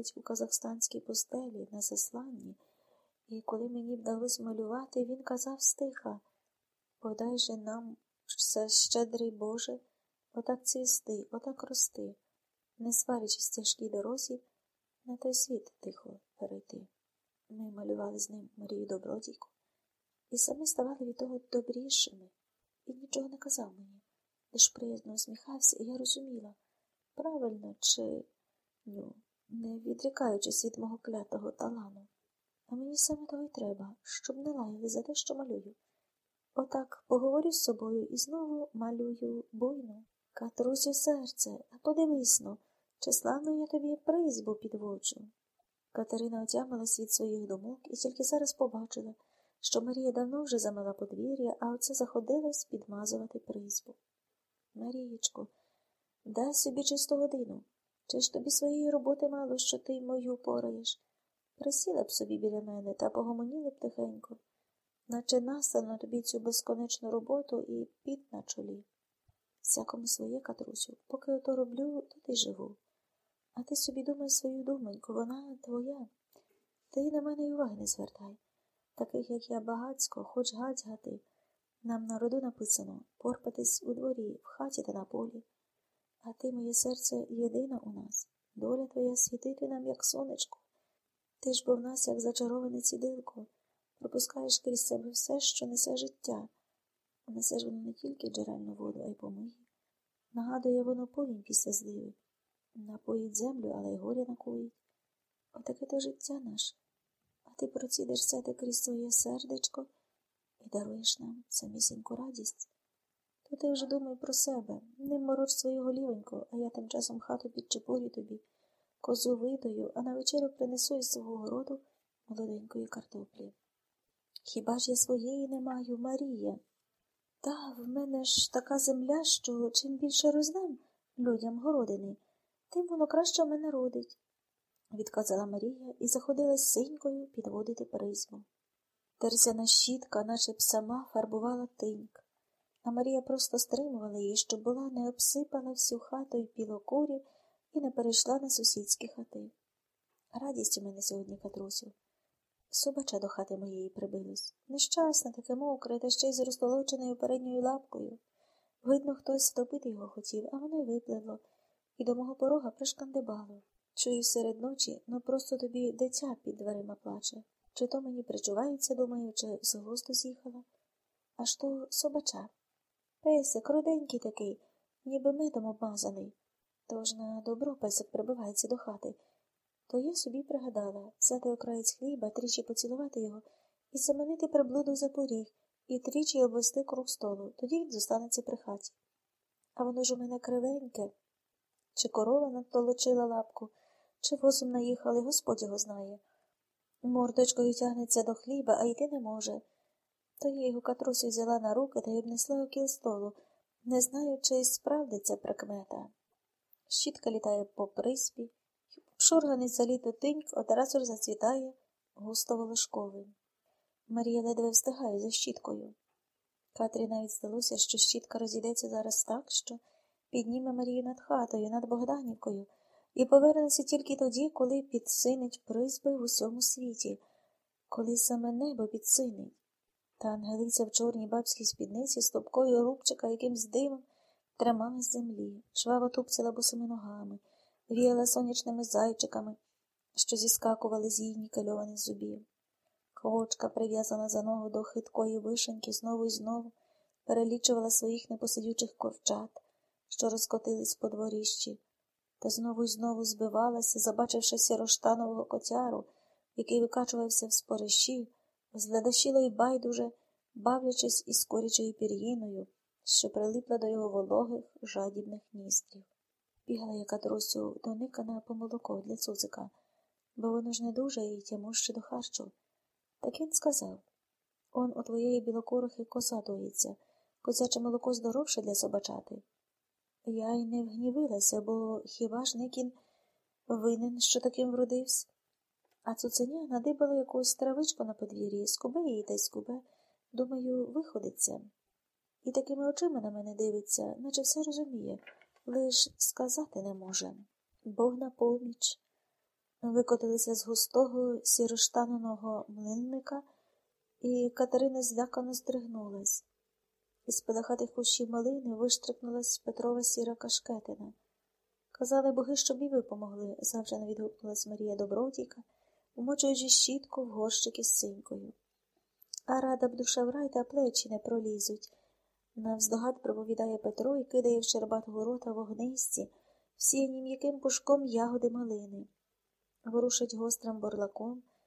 навіть у казахстанській пустелі на засланні, і коли мені вдалося малювати, він казав стиха Подай же нам все щедрий Боже, отак цвісти, отак рости, не сварячись тяжкій дорозі, на той світ тихо перейти. Ми малювали з ним Марію Добродійку, і самі ставали від того добрішими, і нічого не казав мені, лиш приязно усміхався, і я розуміла, правильно чи ню, не відрікаючись від мого клятого талану. А мені саме того й треба, щоб не лаяли за те, що малюю. Отак поговорю з собою і знову малюю буйно. Катрусю серце, а подивись но, чи славно я тобі призьбу підводжу. Катерина отямилась від своїх думок і тільки зараз побачила, що Марія давно вже замила подвір'я, а оце заходилась підмазувати призьбу. Марієчко, дай собі чисту годину. Чи ж тобі своєї роботи мало, що ти мою пораєш? Присіла б собі біля мене та погомоніли б тихенько, наче настано тобі цю безконечну роботу і під на чолі. Всякому своє, Катрусю, поки ото роблю, то ти живу. А ти собі думай свою думоньку, вона твоя. Ти на мене й уваги не звертай. Таких, як я, багацько, хоч гать Нам на роду написано порпатись у дворі, в хаті та на полі. А ти, моє серце, єдина у нас, доля твоя світити нам, як сонечко. Ти ж бо в нас, як зачароване цідилко, пропускаєш крізь себе все, що несе життя. Несе ж воно не тільки джерельну воду, а й помиє. Нагадує воно повінь після зливи. Напоїть землю, але й горя накоїть. Отаке то життя наше. А ти процідеш це крізь своє сердечко і даруєш нам самісіньку радість. То ти вже думай про себе, не мороч свою голівеньку, а я тим часом хату підчепурю тобі, козу видаю, а на вечерю принесу із свого городу молоденької картоплі. Хіба ж я своєї не маю, Марія? Та в мене ж така земля, що чим більше роздам людям городини, тим воно краще в мене родить, відказала Марія і заходилась синькою підводити призьму. Терсяна щітка, наче б сама, фарбувала тиньк а Марія просто стримувала її, щоб була не обсипана всю хату й пілокурів і не перейшла на сусідські хати. Радість у мене сьогодні, Катрусю. Собача до хати моєї прибилось. Нещасне, таке мокре, та ще й з розтолоченою передньою лапкою. Видно, хтось втопити його хотів, а воно й випливло, і до мого порога пришкандибало. Чую серед ночі, ну просто тобі дитя під дверима плаче. Чи то мені причувається, думаю, чи з глузду з'їхала? Аж то собача. Песик, руденький такий, ніби медом обмазаний. Тож на добро песик прибивається до хати. То я собі пригадала взяти окраєць хліба, тричі поцілувати його і заманити приблуду за поріг і тричі обвести круг столу, тоді він зостанеться при хаті. А воно ж у мене кривеньке. Чи корова надтолочила лапку, чи возом наїхали, господь його знає. Мордочкою тягнеться до хліба, а йти не може. То я його катрусю взяла на руки та й обнесла окіл столу, не знаю, чи справдиться прикмета. Щітка літає по приспі, пшурганий за літо тиньк одразу зацвітає густо волошковим. Марія ледве встигає за щіткою. Катрі навіть здалося, що щітка розійдеться зараз так, що підніме Марію над хатою, над Богданівкою, і повернеться тільки тоді, коли підсинить призьби в усьому світі, коли саме небо підсинить. Та Ангелиця в чорній бабській спідниці з топкою рубчика якимсь дивом тримала землі, шваво тупцяла босими ногами, віяла сонячними зайчиками, що зіскакували з її нікельованих зубів. Ковочка, прив'язана за ногу до хиткої вишеньки, знову і знову перелічувала своїх непосидючих ковчат, що розкотились по дворіщі, та знову й знову збивалася, забачивши сіроштанового котяру, який викачувався в спориші, зледащило й байдуже, бавлячись із корічою пір'їною, що прилипла до його вологих, жадібних ністрів. Бігала яка Трусю доникана по молоко для цуцика, бо воно ж не дуже і тямуще до харчу. Так він сказав он у твоєї білокорохи коса доїться, козяче молоко здоровше для собачати. Я й не вгнівилася, бо хіба ж Никін винен, що таким вродився? А цуценя надибало якусь травичку на подвір'ї, скубе її та й скубе, думаю, виходиться. І такими очима на мене дивиться, наче все розуміє, лиш сказати не може. Бог на поміч. викотилися з густого сіроштаненого млинника, і Катерина злякано здригнулась. Із педахатих кущів малини виштрикнулась Петрова сіра кашкетина. Казали боги, щоб і ви помогли, завжди відгукнулась Марія Добродійка, умочуючи щітку в горщики з синькою. А рада б душа в рай та плечі не пролізуть. Навздогад проповідає Петро і кидає в щербатого рота вогнисті, всіяні м'яким пушком ягоди малини. Ворушить гострим борлаком,